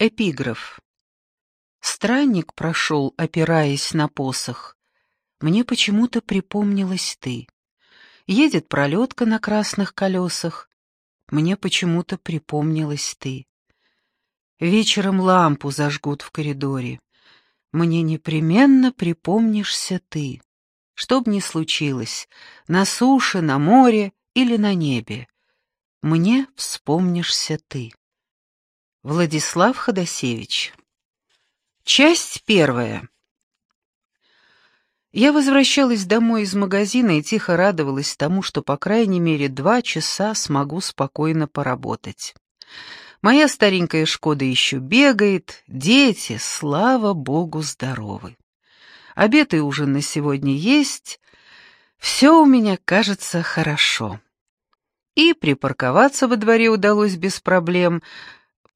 Эпиграф. Странник прошел, опираясь на посох. Мне почему-то припомнилась ты. Едет пролетка на красных колесах. Мне почему-то припомнилась ты. Вечером лампу зажгут в коридоре. Мне непременно припомнишься ты. Что б ни случилось, на суше, на море или на небе, мне вспомнишься ты. Владислав Ходосевич. Часть первая. Я возвращалась домой из магазина и тихо радовалась тому, что по крайней мере два часа смогу спокойно поработать. Моя старенькая «Шкода» еще бегает, дети, слава богу, здоровы. Обед и ужин на сегодня есть, все у меня кажется хорошо. И припарковаться во дворе удалось без проблем —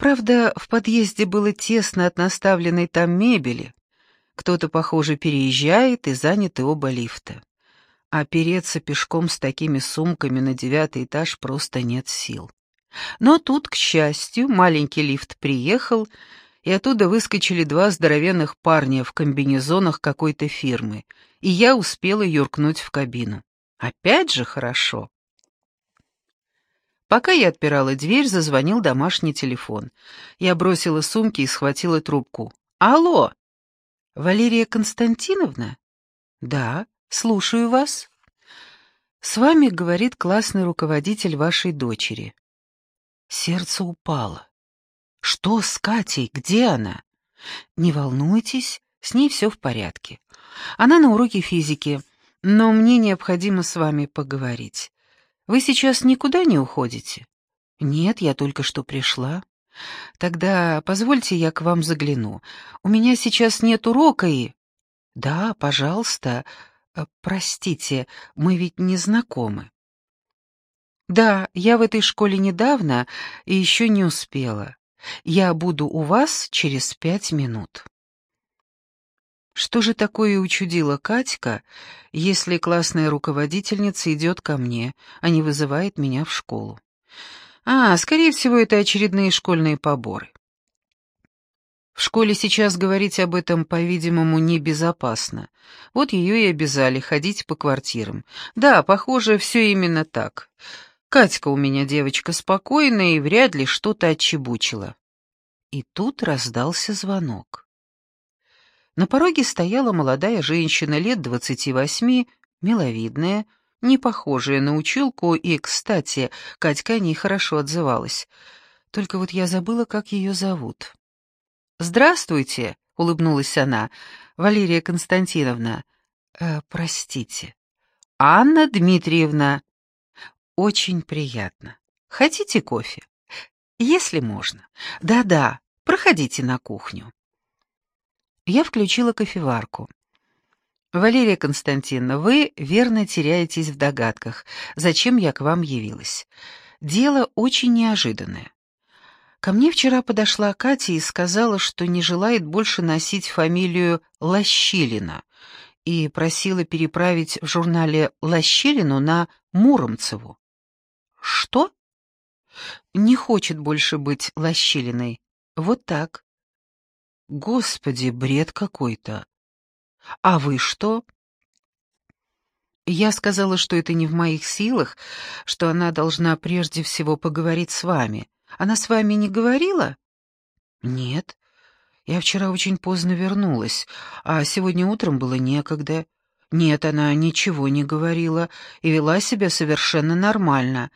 Правда, в подъезде было тесно от наставленной там мебели. Кто-то, похоже, переезжает, и заняты оба лифта. А переться пешком с такими сумками на девятый этаж просто нет сил. Но тут, к счастью, маленький лифт приехал, и оттуда выскочили два здоровенных парня в комбинезонах какой-то фирмы, и я успела юркнуть в кабину. Опять же хорошо. Пока я отпирала дверь, зазвонил домашний телефон. Я бросила сумки и схватила трубку. «Алло! Валерия Константиновна?» «Да, слушаю вас». «С вами, — говорит классный руководитель вашей дочери». Сердце упало. «Что с Катей? Где она?» «Не волнуйтесь, с ней все в порядке. Она на уроке физики, но мне необходимо с вами поговорить. Вы сейчас никуда не уходите? Нет, я только что пришла. Тогда позвольте я к вам загляну. У меня сейчас нет урока и... Да, пожалуйста. Э, простите, мы ведь не знакомы. Да, я в этой школе недавно и еще не успела. Я буду у вас через пять минут. Что же такое учудила Катька, если классная руководительница идет ко мне, а не вызывает меня в школу? А, скорее всего, это очередные школьные поборы. В школе сейчас говорить об этом, по-видимому, небезопасно. Вот ее и обязали ходить по квартирам. Да, похоже, все именно так. Катька у меня девочка спокойная и вряд ли что-то отчебучила. И тут раздался звонок. На пороге стояла молодая женщина лет двадцати восьми, миловидная, не похожая на училку, и, кстати, Катька о ней хорошо отзывалась. Только вот я забыла, как ее зовут. «Здравствуйте», — улыбнулась она, — «Валерия Константиновна». Э, «Простите». «Анна Дмитриевна». «Очень приятно. Хотите кофе?» «Если можно. Да-да, проходите на кухню». Я включила кофеварку. «Валерия Константиновна, вы верно теряетесь в догадках, зачем я к вам явилась. Дело очень неожиданное. Ко мне вчера подошла Катя и сказала, что не желает больше носить фамилию Лощилина и просила переправить в журнале Лощилину на Муромцеву. Что? Не хочет больше быть Лощилиной. Вот так. Господи, бред какой-то. А вы что? Я сказала, что это не в моих силах, что она должна прежде всего поговорить с вами. Она с вами не говорила? Нет. Я вчера очень поздно вернулась, а сегодня утром было некогда. Нет, она ничего не говорила и вела себя совершенно нормально.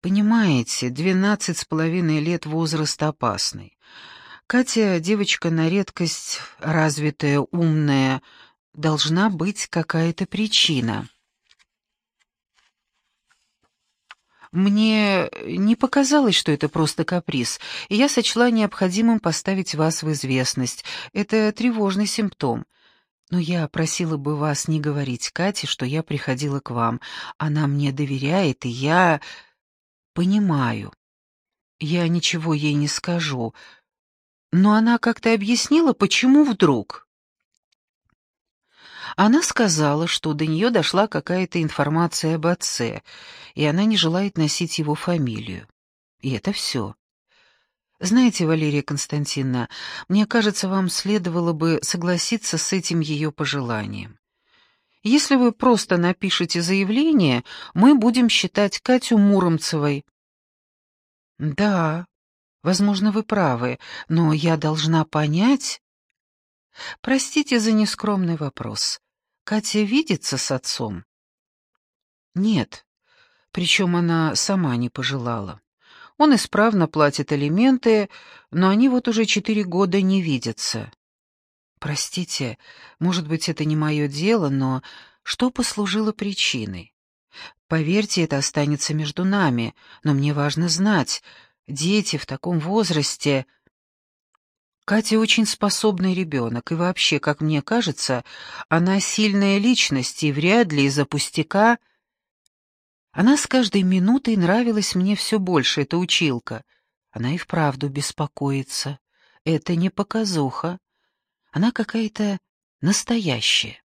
Понимаете, двенадцать с половиной лет возраст опасный. Катя девочка на редкость развитая, умная. Должна быть какая-то причина. Мне не показалось, что это просто каприз, и я сочла необходимым поставить вас в известность. Это тревожный симптом. Но я просила бы вас не говорить Кате, что я приходила к вам. Она мне доверяет, и я... понимаю. Я ничего ей не скажу, но она как-то объяснила, почему вдруг. Она сказала, что до нее дошла какая-то информация об отце, и она не желает носить его фамилию. И это все. Знаете, Валерия Константиновна, мне кажется, вам следовало бы согласиться с этим ее пожеланием. Если вы просто напишете заявление, мы будем считать Катю Муромцевой. Да, возможно, вы правы, но я должна понять... Простите за нескромный вопрос. Катя видится с отцом? Нет, причем она сама не пожелала. Он исправно платит алименты, но они вот уже четыре года не видятся. Простите, может быть, это не мое дело, но что послужило причиной? Поверьте, это останется между нами, но мне важно знать, дети в таком возрасте... Катя очень способный ребенок, и вообще, как мне кажется, она сильная личность, и вряд ли из-за пустяка она с каждой минутой нравилась мне все больше, эта училка. Она и вправду беспокоится. Это не показуха. Она какая-то настоящая.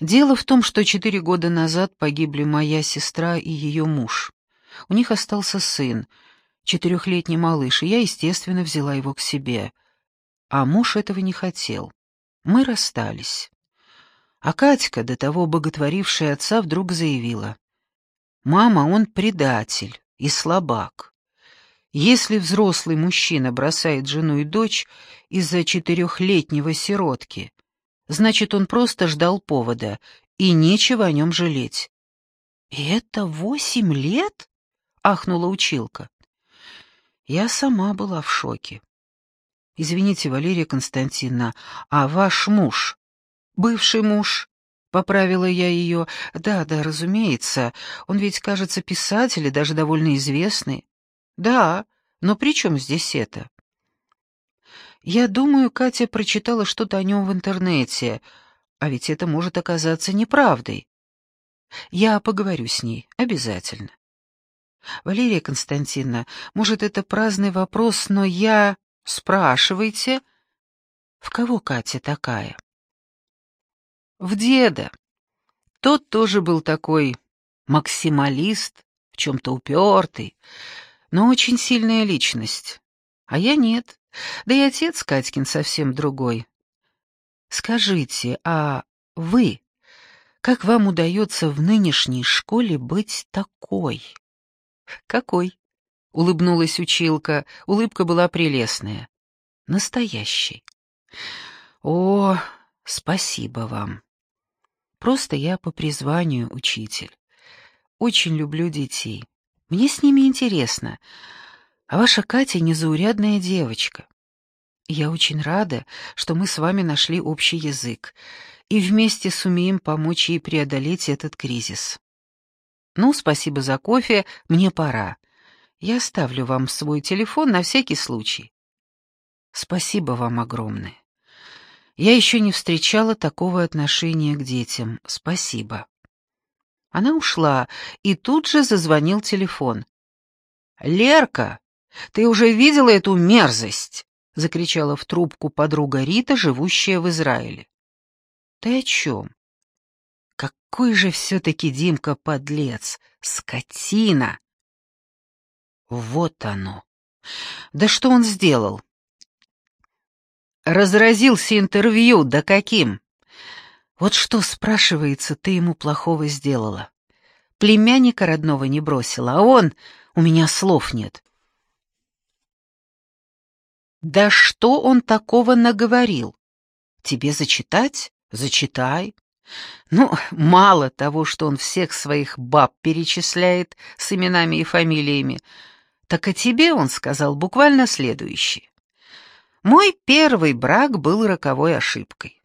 Дело в том, что четыре года назад погибли моя сестра и ее муж. У них остался сын, четырехлетний малыш, и я, естественно, взяла его к себе. А муж этого не хотел. Мы расстались. А Катька, до того боготворившая отца, вдруг заявила. «Мама, он предатель и слабак. Если взрослый мужчина бросает жену и дочь из-за четырехлетнего сиротки, значит, он просто ждал повода, и нечего о нем жалеть». «И это восемь лет?» — ахнула училка. Я сама была в шоке. «Извините, Валерия Константиновна, а ваш муж Бывший муж. Поправила я ее. Да, да, разумеется. Он ведь, кажется, писатель и даже довольно известный. Да, но при чем здесь это? Я думаю, Катя прочитала что-то о нем в интернете, а ведь это может оказаться неправдой. Я поговорю с ней, обязательно. Валерия Константиновна, может, это праздный вопрос, но я... Спрашивайте, в кого Катя такая? в деда. Тот тоже был такой максималист, в чем-то упертый, но очень сильная личность. А я нет. Да и отец Катькин совсем другой. Скажите, а вы, как вам удается в нынешней школе быть такой? Какой? Улыбнулась училка, улыбка была прелестная. Настоящей. О, спасибо вам. Просто я по призванию учитель. Очень люблю детей. Мне с ними интересно. А ваша Катя незаурядная девочка. Я очень рада, что мы с вами нашли общий язык и вместе сумеем помочь ей преодолеть этот кризис. Ну, спасибо за кофе, мне пора. Я оставлю вам свой телефон на всякий случай. Спасибо вам огромное. Я еще не встречала такого отношения к детям. Спасибо. Она ушла, и тут же зазвонил телефон. «Лерка, ты уже видела эту мерзость?» — закричала в трубку подруга Рита, живущая в Израиле. «Ты о чем?» «Какой же все-таки Димка подлец! Скотина!» «Вот оно! Да что он сделал? Разразился интервью, да каким? Вот что, спрашивается, ты ему плохого сделала? Племянника родного не бросила, а он... У меня слов нет. Да что он такого наговорил? Тебе зачитать? Зачитай. Ну, мало того, что он всех своих баб перечисляет с именами и фамилиями, так о тебе он сказал буквально следующее. Мой первый брак был роковой ошибкой.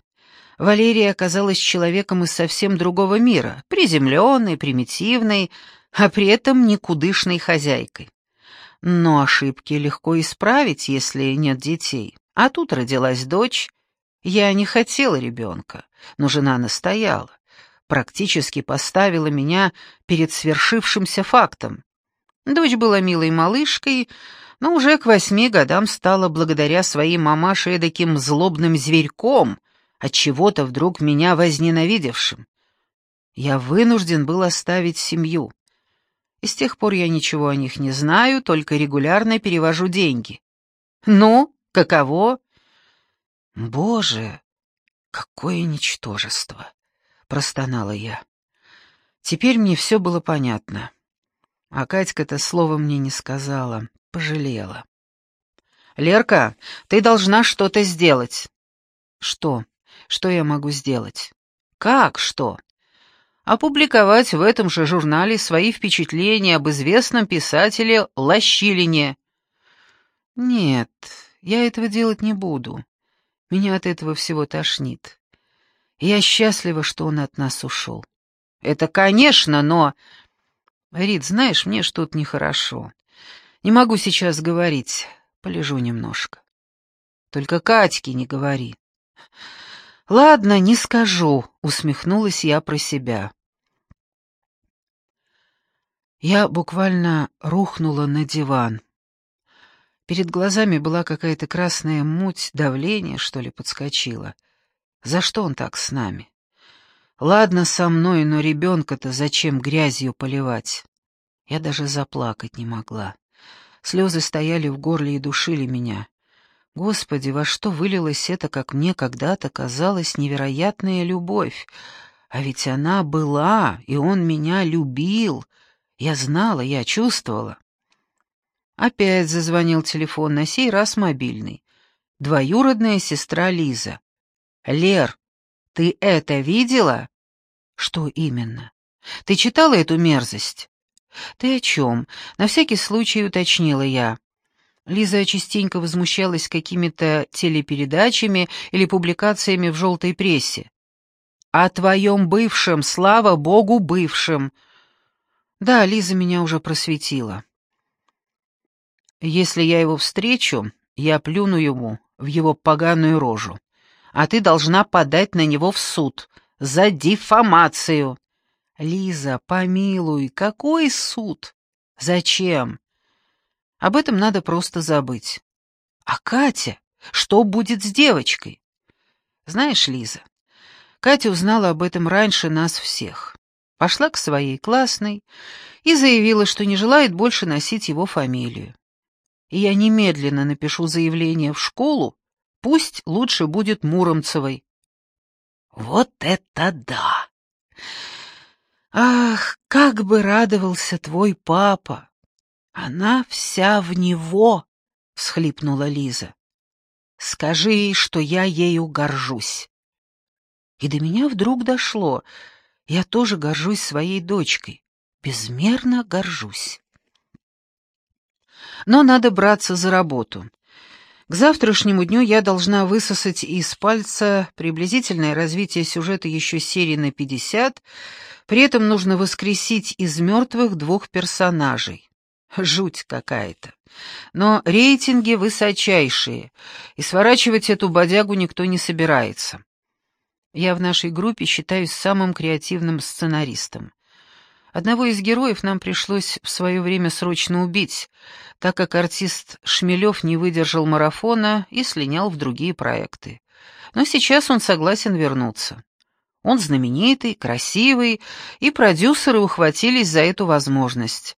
Валерия оказалась человеком из совсем другого мира, приземленной, примитивной, а при этом никудышной хозяйкой. Но ошибки легко исправить, если нет детей. А тут родилась дочь. Я не хотела ребенка, но жена настояла, практически поставила меня перед свершившимся фактом. Дочь была милой малышкой, но уже к восьми годам стала благодаря своей мамаше эдаким злобным зверьком, от чего то вдруг меня возненавидевшим. Я вынужден был оставить семью. И с тех пор я ничего о них не знаю, только регулярно перевожу деньги. Ну, каково? Боже, какое ничтожество! Простонала я. Теперь мне все было понятно. А Катька-то слова мне не сказала, пожалела. «Лерка, ты должна что-то сделать». «Что? Что я могу сделать?» «Как что?» «Опубликовать в этом же журнале свои впечатления об известном писателе Лощилине». «Нет, я этого делать не буду. Меня от этого всего тошнит. Я счастлива, что он от нас ушел». «Это конечно, но...» «Рит, знаешь, мне что-то нехорошо. Не могу сейчас говорить. Полежу немножко. Только Катьке не говори. Ладно, не скажу, усмехнулась я про себя. Я буквально рухнула на диван. Перед глазами была какая-то красная муть, давление, что ли, подскочило. За что он так с нами? Ладно со мной, но ребенка-то зачем грязью поливать? Я даже заплакать не могла. Слезы стояли в горле и душили меня. Господи, во что вылилась эта, как мне когда-то казалась, невероятная любовь? А ведь она была, и он меня любил. Я знала, я чувствовала. Опять зазвонил телефон, на сей раз мобильный. Двоюродная сестра Лиза. «Лер, ты это видела?» «Что именно? Ты читала эту мерзость?» «Ты о чем?» — на всякий случай уточнила я. Лиза частенько возмущалась какими-то телепередачами или публикациями в желтой прессе. «О твоем бывшем, слава богу, бывшем!» Да, Лиза меня уже просветила. «Если я его встречу, я плюну ему в его поганую рожу, а ты должна подать на него в суд за диффамацию». «Лиза, помилуй, какой суд? Зачем? Об этом надо просто забыть. А Катя? Что будет с девочкой? Знаешь, Лиза, Катя узнала об этом раньше нас всех. Пошла к своей классной и заявила, что не желает больше носить его фамилию. И я немедленно напишу заявление в школу, пусть лучше будет Муромцевой. Вот это да! Ах, как бы радовался твой папа! Она вся в него, — всхлипнула Лиза. Скажи ей, что я ею горжусь. И до меня вдруг дошло. Я тоже горжусь своей дочкой. Безмерно горжусь. Но надо браться за работу. К завтрашнему дню я должна высосать из пальца приблизительное развитие сюжета еще серии на пятьдесят, при этом нужно воскресить из мертвых двух персонажей. Жуть какая-то. Но рейтинги высочайшие, и сворачивать эту бодягу никто не собирается. Я в нашей группе считаюсь самым креативным сценаристом. Одного из героев нам пришлось в свое время срочно убить, так как артист Шмелев не выдержал марафона и слинял в другие проекты. Но сейчас он согласен вернуться. Он знаменитый, красивый, и продюсеры ухватились за эту возможность.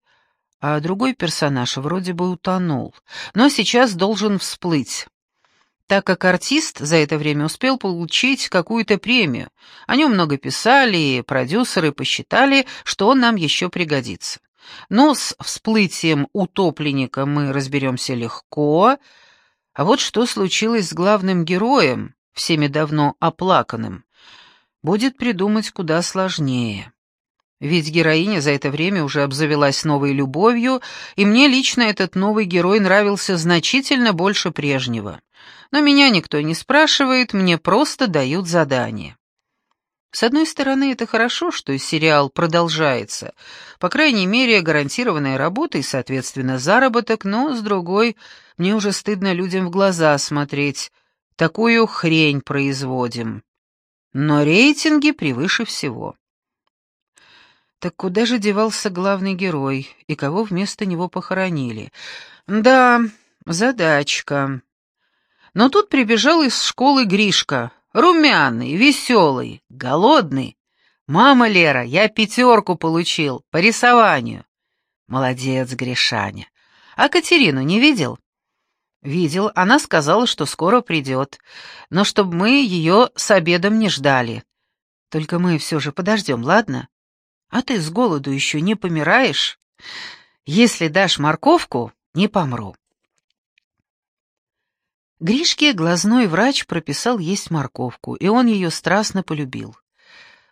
А другой персонаж вроде бы утонул, но сейчас должен всплыть. Так как артист за это время успел получить какую-то премию, о нем много писали, и продюсеры посчитали, что он нам еще пригодится. Но с всплытием утопленника мы разберемся легко, а вот что случилось с главным героем, всеми давно оплаканным, будет придумать куда сложнее. Ведь героиня за это время уже обзавелась новой любовью, и мне лично этот новый герой нравился значительно больше прежнего. Но меня никто не спрашивает, мне просто дают задание. С одной стороны, это хорошо, что сериал продолжается, по крайней мере, гарантированная работа и, соответственно, заработок, но, с другой, мне уже стыдно людям в глаза смотреть. Такую хрень производим. Но рейтинги превыше всего. Так куда же девался главный герой, и кого вместо него похоронили? Да, задачка. Но тут прибежал из школы Гришка, румяный, веселый, голодный. «Мама Лера, я пятерку получил по рисованию». Молодец, Гришаня. А Катерину не видел? Видел, она сказала, что скоро придет, но чтобы мы ее с обедом не ждали. Только мы все же подождем, ладно? А ты с голоду еще не помираешь? Если дашь морковку, не помру. Гришке глазной врач прописал есть морковку, и он ее страстно полюбил.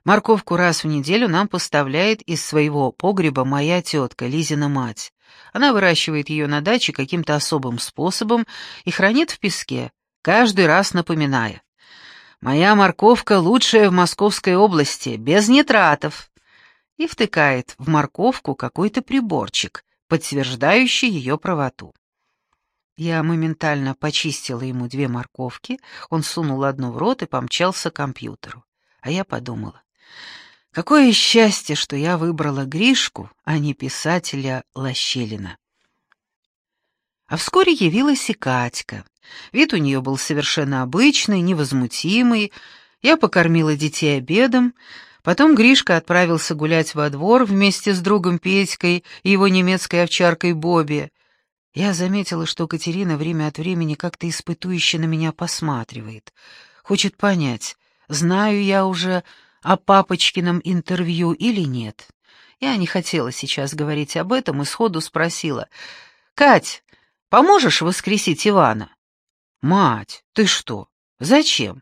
Морковку раз в неделю нам поставляет из своего погреба моя тетка, Лизина мать. Она выращивает ее на даче каким-то особым способом и хранит в песке, каждый раз напоминая. «Моя морковка лучшая в Московской области, без нитратов». И втыкает в морковку какой-то приборчик, подтверждающий ее правоту. Я моментально почистила ему две морковки, он сунул одну в рот и помчался к компьютеру. А я подумала, Какое счастье, что я выбрала Гришку, а не писателя Лощелина. А вскоре явилась и Катька. Вид у нее был совершенно обычный, невозмутимый. Я покормила детей обедом, потом Гришка отправился гулять во двор вместе с другом Петькой и его немецкой овчаркой Бобби. Я заметила, что Катерина время от времени как-то испытующе на меня посматривает. Хочет понять, знаю я уже о папочкином интервью или нет. Я не хотела сейчас говорить об этом и сходу спросила. «Кать, поможешь воскресить Ивана?» «Мать, ты что? Зачем?»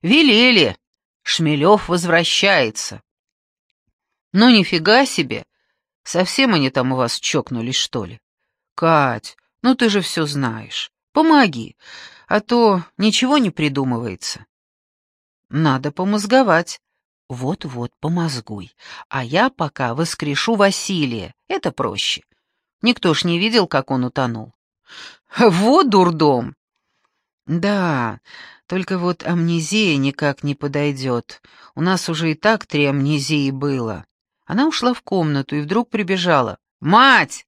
«Велели. Шмелев возвращается». «Ну, нифига себе! Совсем они там у вас чокнулись, что ли?» «Кать, ну ты же все знаешь. Помоги, а то ничего не придумывается». «Надо помозговать. Вот-вот, помозгуй. А я пока воскрешу Василия. Это проще. Никто ж не видел, как он утонул. Вот дурдом. Да, только вот амнезия никак не подойдет. У нас уже и так три амнезии было. Она ушла в комнату и вдруг прибежала. «Мать!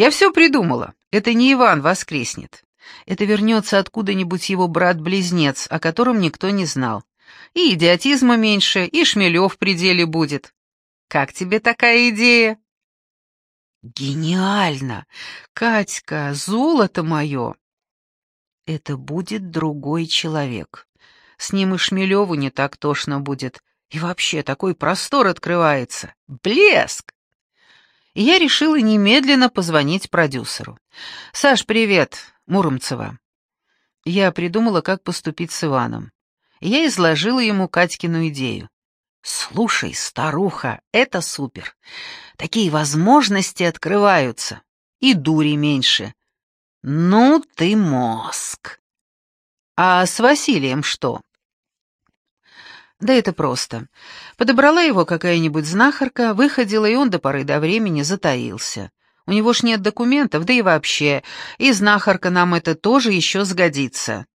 Я все придумала. Это не Иван воскреснет. Это вернется откуда-нибудь его брат-близнец, о котором никто не знал. И идиотизма меньше, и шмелев в пределе будет. Как тебе такая идея?» «Гениально! Катька, золото мое!» «Это будет другой человек. С ним и Шмелеву не так тошно будет. И вообще такой простор открывается. Блеск!» И я решила немедленно позвонить продюсеру. «Саш, привет, Муромцева». Я придумала, как поступить с Иваном я изложила ему Катькину идею. «Слушай, старуха, это супер. Такие возможности открываются. И дури меньше. Ну ты мозг. А с Василием что?» Да это просто. Подобрала его какая-нибудь знахарка, выходила, и он до поры до времени затаился. У него ж нет документов, да и вообще, и знахарка нам это тоже еще сгодится.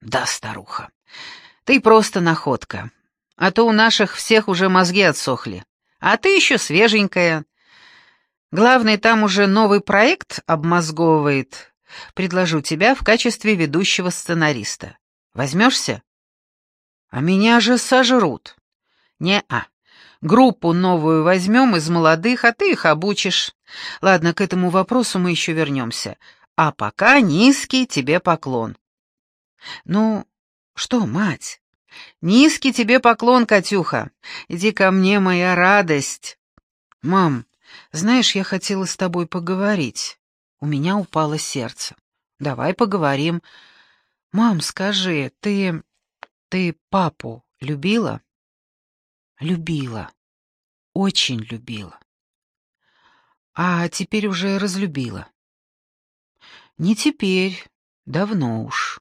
Да, старуха, ты просто находка. А то у наших всех уже мозги отсохли. А ты еще свеженькая. Главное, там уже новый проект обмозговывает. Предложу тебя в качестве ведущего сценариста. Возьмешься? А меня же сожрут. Не-а. Группу новую возьмем из молодых, а ты их обучишь. Ладно, к этому вопросу мы еще вернемся. А пока низкий тебе поклон. Ну, «Что, мать?» «Низкий тебе поклон, Катюха. Иди ко мне, моя радость». «Мам, знаешь, я хотела с тобой поговорить. У меня упало сердце. Давай поговорим. Мам, скажи, ты... ты папу любила?» «Любила. Очень любила. А теперь уже разлюбила». «Не теперь. Давно уж».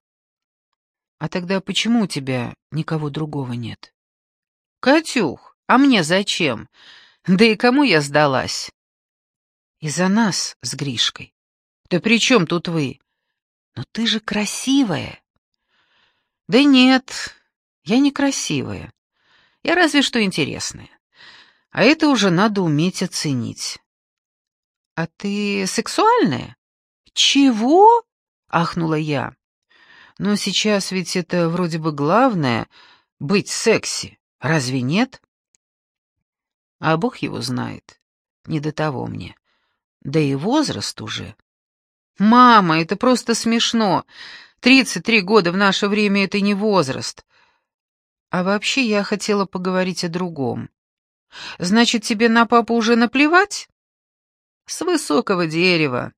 А тогда почему у тебя никого другого нет? Катюх, а мне зачем? Да и кому я сдалась? Из-за нас с Гришкой. Да при чем тут вы? Но ты же красивая. Да нет, я не красивая. Я разве что интересная. А это уже надо уметь оценить. А ты сексуальная? Чего? ахнула я. Но сейчас ведь это вроде бы главное — быть секси, разве нет? А Бог его знает. Не до того мне. Да и возраст уже. Мама, это просто смешно. Тридцать три года в наше время — это не возраст. А вообще я хотела поговорить о другом. Значит, тебе на папу уже наплевать? С высокого дерева.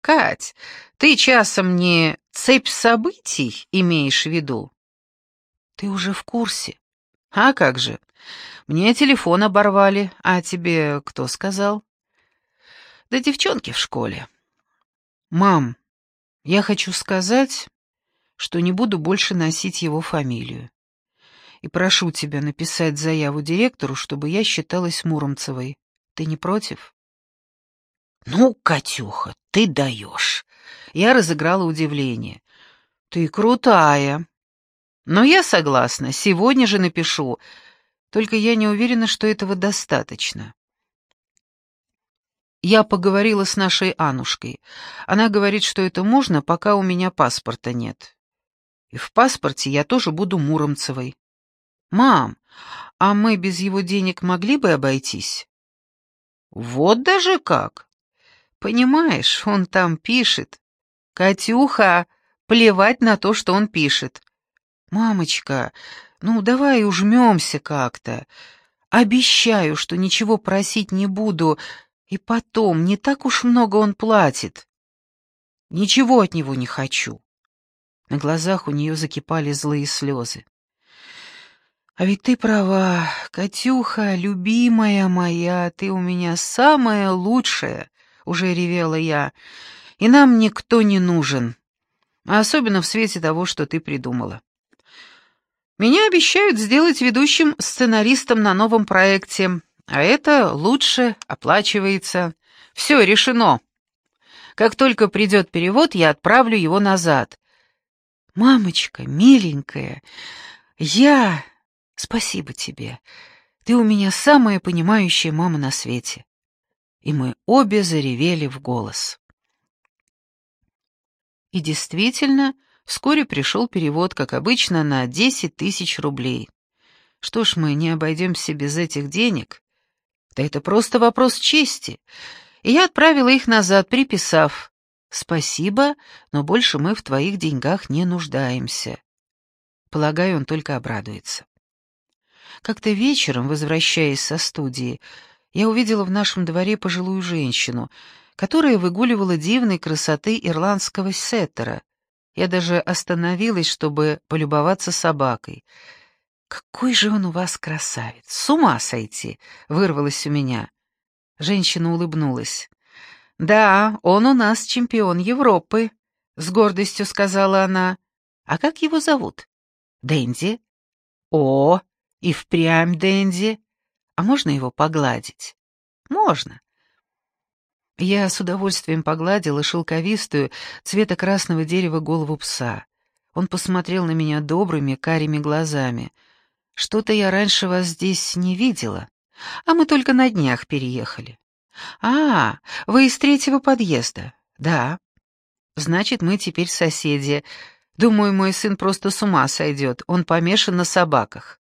Кать, ты часом не цепь событий имеешь в виду? Ты уже в курсе. А как же? Мне телефон оборвали, а тебе кто сказал? Да девчонки в школе. Мам, я хочу сказать, что не буду больше носить его фамилию и прошу тебя написать заяву директору, чтобы я считалась Муромцевой. Ты не против?» «Ну, Катюха, ты даешь!» Я разыграла удивление. «Ты крутая!» «Но я согласна, сегодня же напишу, только я не уверена, что этого достаточно». Я поговорила с нашей Анушкой. Она говорит, что это можно, пока у меня паспорта нет. И в паспорте я тоже буду Муромцевой. «Мам, а мы без его денег могли бы обойтись?» «Вот даже как!» «Понимаешь, он там пишет. Катюха, плевать на то, что он пишет. Мамочка, ну давай ужмемся как-то. Обещаю, что ничего просить не буду, и потом, не так уж много он платит. Ничего от него не хочу». На глазах у нее закипали злые слезы. А ведь ты права, Катюха, любимая моя, ты у меня самая лучшая, уже ревела я. И нам никто не нужен, особенно в свете того, что ты придумала. Меня обещают сделать ведущим сценаристом на новом проекте, а это лучше оплачивается. Все решено. Как только придет перевод, я отправлю его назад. Мамочка, миленькая, я Спасибо тебе. Ты у меня самая понимающая мама на свете. И мы обе заревели в голос. И действительно, вскоре пришел перевод, как обычно, на десять тысяч рублей. Что ж, мы не обойдемся без этих денег. Да это просто вопрос чести. И я отправила их назад, приписав «Спасибо, но больше мы в твоих деньгах не нуждаемся». Полагаю, он только обрадуется. Как-то вечером, возвращаясь со студии, я увидела в нашем дворе пожилую женщину, которая выгуливала дивной красоты ирландского сеттера. Я даже остановилась, чтобы полюбоваться собакой. «Какой же он у вас красавец! С ума сойти!» — вырвалось у меня. Женщина улыбнулась. «Да, он у нас чемпион Европы», — с гордостью сказала она. «А как его зовут?» «Дэнди». «О, и впрямь Дэнди. А можно его погладить? Можно. Я с удовольствием погладила шелковистую, цвета красного дерева голову пса. Он посмотрел на меня добрыми, карими глазами. «Что-то я раньше вас здесь не видела. А мы только на днях переехали». «А, вы из третьего подъезда?» «Да». «Значит, мы теперь соседи. Думаю, мой сын просто с ума сойдет. Он помешан на собаках».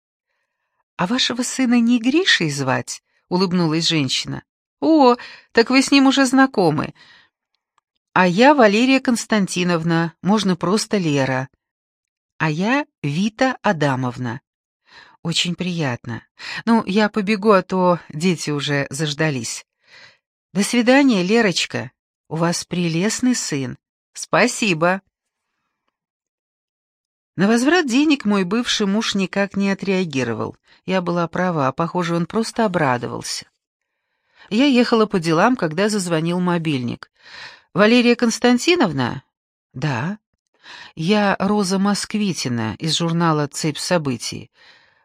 «А вашего сына не Гришей звать?» — улыбнулась женщина. «О, так вы с ним уже знакомы. А я Валерия Константиновна, можно просто Лера. А я Вита Адамовна. Очень приятно. Ну, я побегу, а то дети уже заждались. До свидания, Лерочка. У вас прелестный сын. Спасибо. На возврат денег мой бывший муж никак не отреагировал. Я была права, похоже, он просто обрадовался. Я ехала по делам, когда зазвонил мобильник. «Валерия Константиновна?» «Да». «Я Роза Москвитина из журнала «Цепь событий».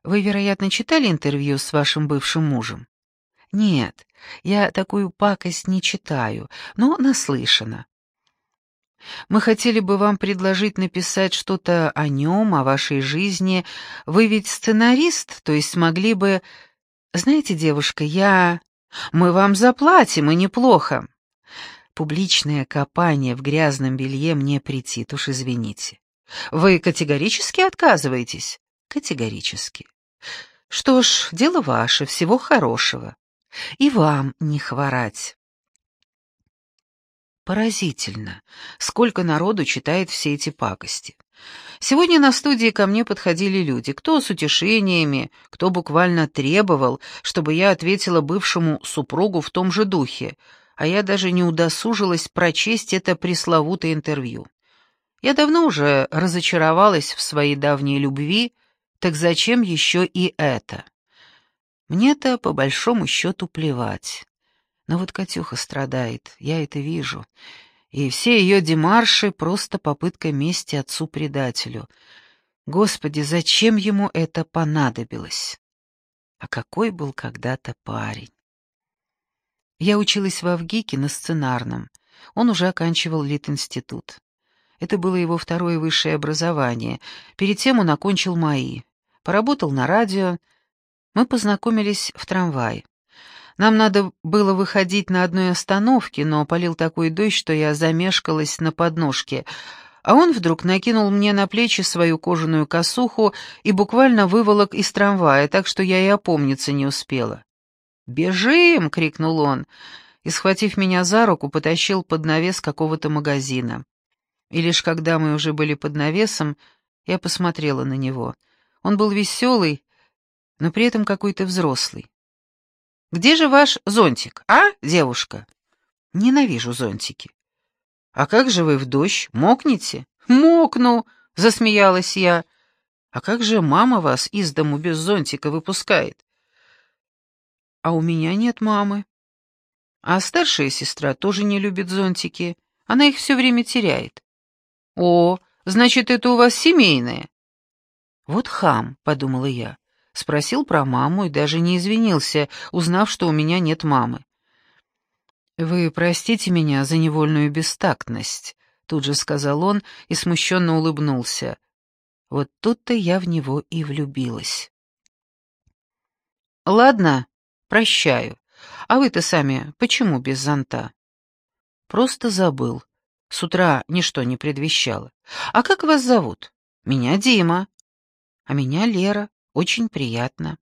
Вы, вероятно, читали интервью с вашим бывшим мужем?» «Нет, я такую пакость не читаю, но наслышана. Мы хотели бы вам предложить написать что-то о нем, о вашей жизни. Вы ведь сценарист, то есть могли бы... Знаете, девушка, я... Мы вам заплатим, и неплохо. Публичное копание в грязном белье мне претит, уж извините. Вы категорически отказываетесь? Категорически. Что ж, дело ваше, всего хорошего. И вам не хворать. Поразительно, сколько народу читает все эти пакости. Сегодня на студии ко мне подходили люди, кто с утешениями, кто буквально требовал, чтобы я ответила бывшему супругу в том же духе, а я даже не удосужилась прочесть это пресловутое интервью. Я давно уже разочаровалась в своей давней любви, так зачем еще и это? Мне-то по большому счету плевать. Но вот Катюха страдает, я это вижу, и все ее демарши — просто попытка мести отцу-предателю. Господи, зачем ему это понадобилось? А какой был когда-то парень? Я училась в Авгике на сценарном. Он уже оканчивал Литинститут. Это было его второе высшее образование. Перед тем он окончил МАИ. Поработал на радио. Мы познакомились в трамвае. Нам надо было выходить на одной остановке, но полил такой дождь, что я замешкалась на подножке, а он вдруг накинул мне на плечи свою кожаную косуху и буквально выволок из трамвая, так что я и опомниться не успела. «Бежим!» — крикнул он, и, схватив меня за руку, потащил под навес какого-то магазина. И лишь когда мы уже были под навесом, я посмотрела на него. Он был веселый, но при этом какой-то взрослый. Где же ваш зонтик, а, девушка? Ненавижу зонтики. А как же вы в дождь? Мокнете? Мокну, засмеялась я. А как же мама вас из дому без зонтика выпускает? А у меня нет мамы. А старшая сестра тоже не любит зонтики. Она их все время теряет. О, значит, это у вас семейное. Вот хам, подумала я. Спросил про маму и даже не извинился, узнав, что у меня нет мамы. «Вы простите меня за невольную бестактность», — тут же сказал он и смущенно улыбнулся. Вот тут-то я в него и влюбилась. «Ладно, прощаю. А вы-то сами почему без зонта?» «Просто забыл. С утра ничто не предвещало. А как вас зовут?» «Меня Дима». «А меня Лера. Очень приятно.